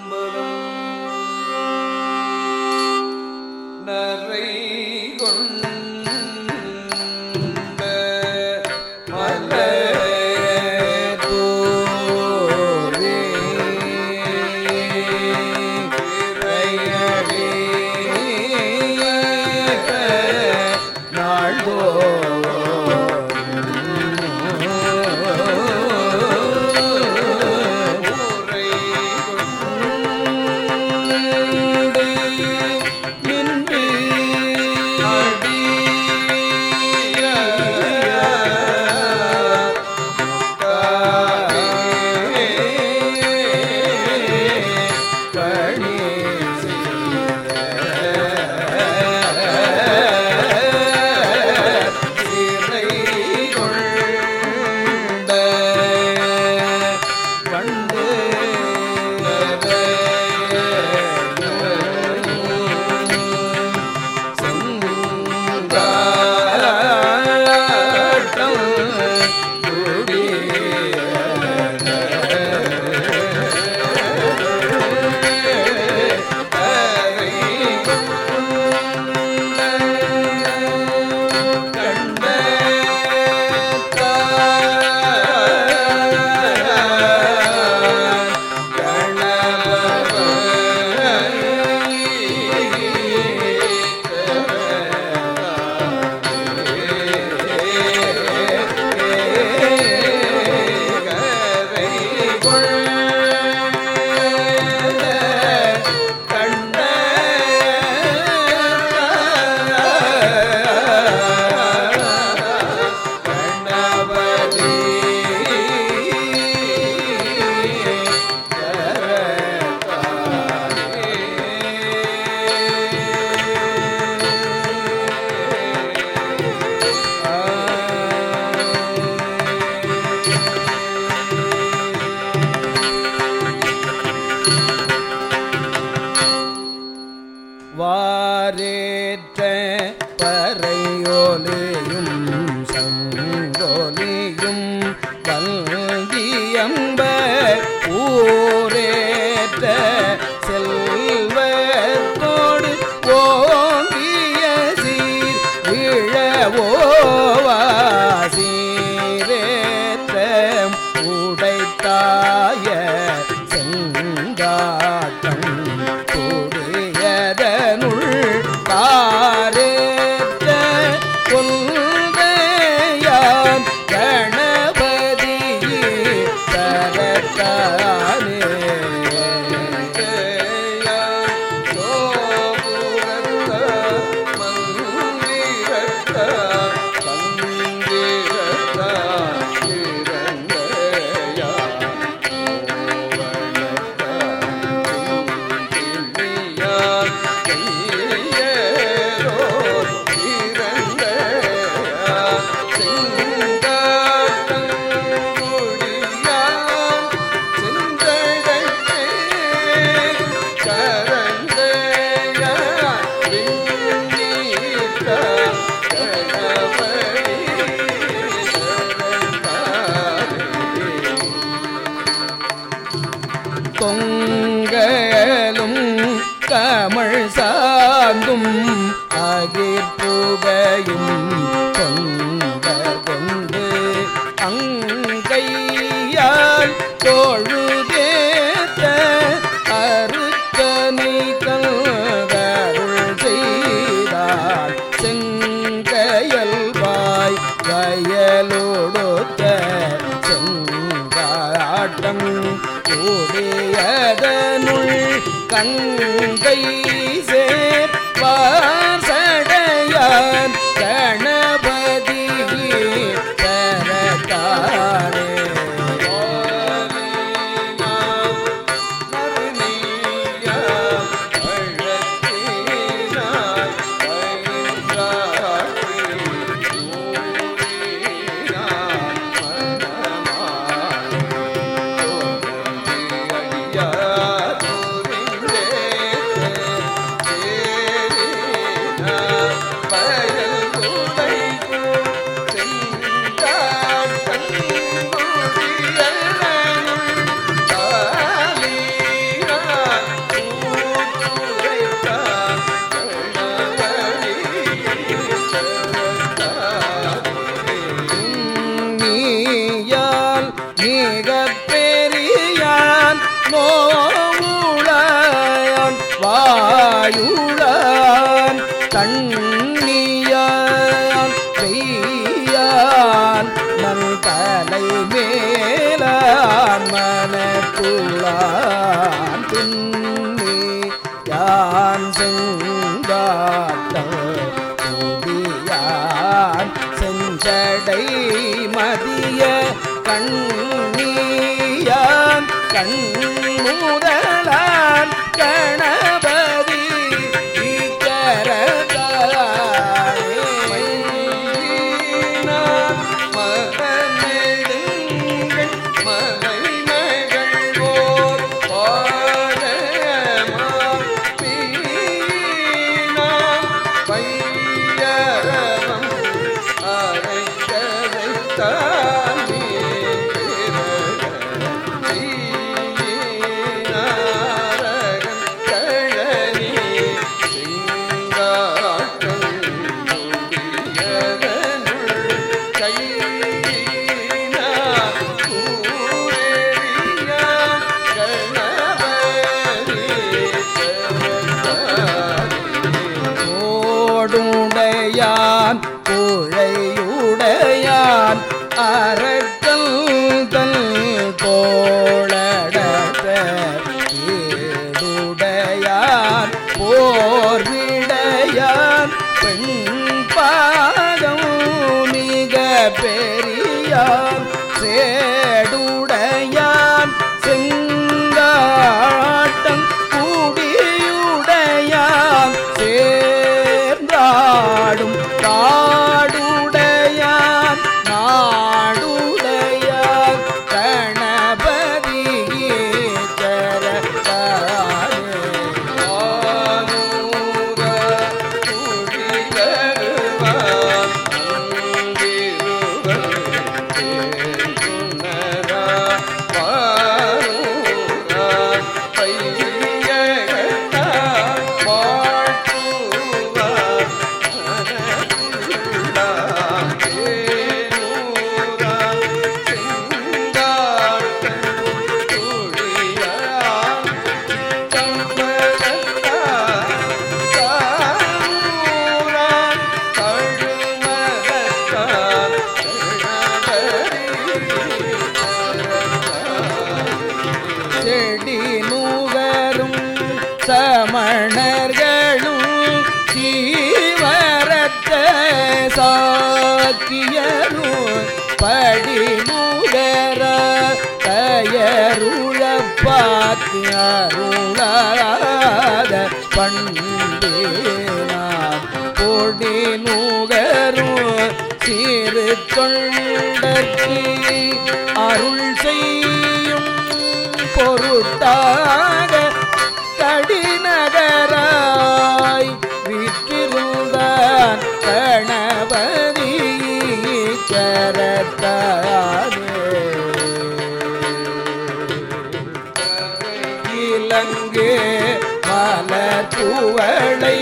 கும்பலம் நரை கொண்ட அகிர்புகையும் தொண்டர் கொண்டு அங்கையால் தொழுதேத்த அருக்கனை கல்கருள் செய்தார். செங்கயல்வாய் வயலோடொத்த செங்காட்டம் கூடியதனுள் கங்கை கண்ணியான் பெய்யான் நன் தலை மேலான் மனத்துளான் பின்னி யான் செங்காட்டம் செஞ்சடை மதிய கண்ணியான் ஓடுடையான் கோழையுடையான் அரக்கல் தன் கோளடத்த ஏடுடையான் போர்விடையான் பெண் பாதம் மிக பெரியான் சே படி மூலர தயருள பார்த்து அருளாத பண்டேனாம் பொடி நூகரும் சீறு தொண்டற்கு அருள் செய்யும் பொருள் பூவளை